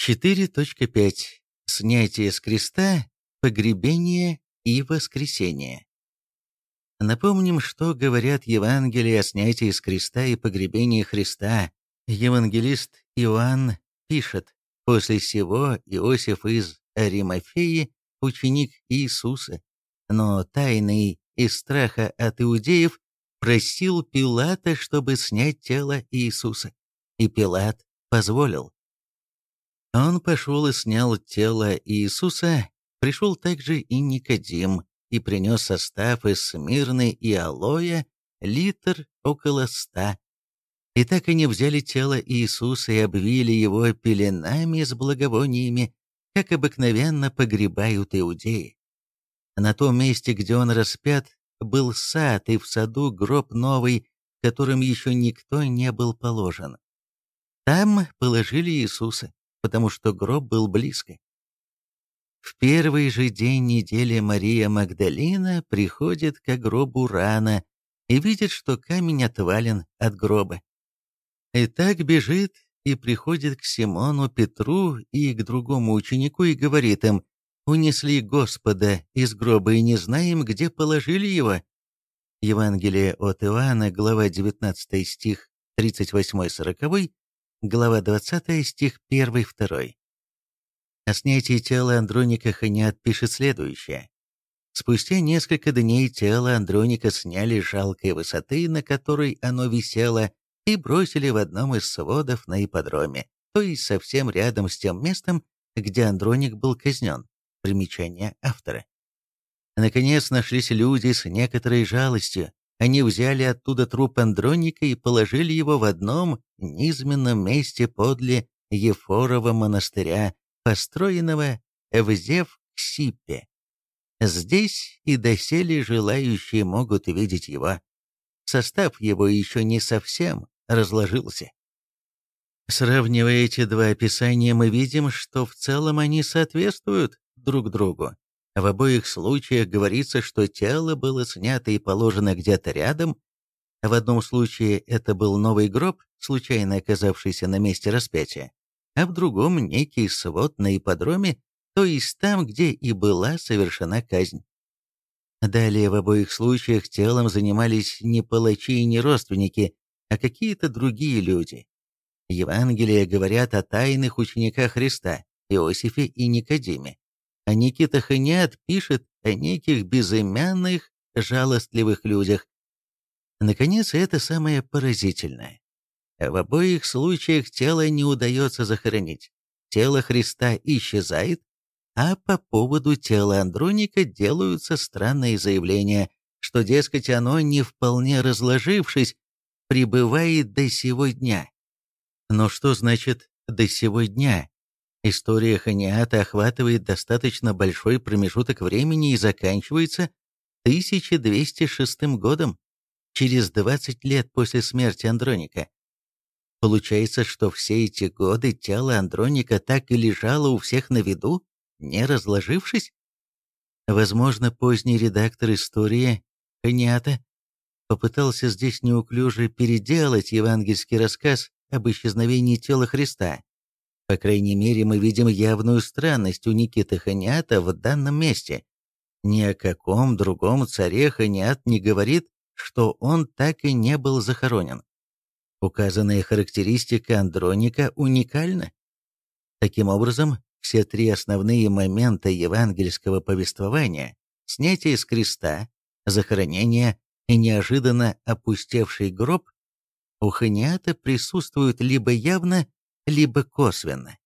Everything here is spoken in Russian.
4.5. Снятие с креста, погребение и воскресение. Напомним, что говорят Евангелии о снятии с креста и погребении Христа. Евангелист Иоанн пишет, «После сего Иосиф из Аримафеи, ученик Иисуса, но тайный из страха от иудеев, просил Пилата, чтобы снять тело Иисуса, и Пилат позволил. Он пошел и снял тело Иисуса, пришел также и Никодим, и принес состав из смирны и алоя, литр около ста. И так они взяли тело Иисуса и обвили его пеленами с благовониями, как обыкновенно погребают иудеи. На том месте, где он распят, был сад, и в саду гроб новый, которым еще никто не был положен. Там положили Иисуса, потому что гроб был близко. В первый же день недели Мария Магдалина приходит к гробу рано и видит, что камень отвален от гроба. И так бежит и приходит к Симону Петру и к другому ученику и говорит им, «Унесли Господа из гроба и не знаем, где положили его». Евангелие от Иоанна, глава 19 стих 38-40, глава 20 стих 1-2. О снятии тела Андроника Ханиат пишет следующее. Спустя несколько дней тело Андроника сняли с жалкой высоты, на которой оно висело, и бросили в одном из сводов на ипподроме, то есть совсем рядом с тем местом, где Андроник был казнен. Примечание автора. Наконец нашлись люди с некоторой жалостью. Они взяли оттуда труп Андроника и положили его в одном низменном месте подле Ефорова монастыря, построенного в Зевксипе. Здесь и доселе желающие могут видеть его. Состав его еще не совсем разложился. Сравнивая эти два описания, мы видим, что в целом они соответствуют друг другу. В обоих случаях говорится, что тело было снято и положено где-то рядом. В одном случае это был новый гроб, случайно оказавшийся на месте распятия а в другом некий свод на ипподроме, то есть там, где и была совершена казнь. Далее в обоих случаях телом занимались не палачи и не родственники, а какие-то другие люди. Евангелия говорят о тайных учениках Христа, Иосифе и Никодиме. А Никита Ханиат пишет о неких безымянных, жалостливых людях. Наконец, это самое поразительное. В обоих случаях тело не удается захоронить. Тело Христа исчезает, а по поводу тела Андроника делаются странные заявления, что, дескать, оно, не вполне разложившись, пребывает до сего дня. Но что значит «до сего дня»? История Ханиата охватывает достаточно большой промежуток времени и заканчивается 1206 годом, через 20 лет после смерти Андроника. Получается, что все эти годы тело Андроника так и лежало у всех на виду, не разложившись? Возможно, поздний редактор истории, Ханиата, попытался здесь неуклюже переделать евангельский рассказ об исчезновении тела Христа. По крайней мере, мы видим явную странность у Никиты Ханиата в данном месте. Ни о каком другом царе Ханиат не говорит, что он так и не был захоронен. Указанная характеристика Андроника уникальна. Таким образом, все три основные момента евангельского повествования – снятие с креста, захоронение и неожиданно опустевший гроб – у Ханиата присутствуют либо явно, либо косвенно.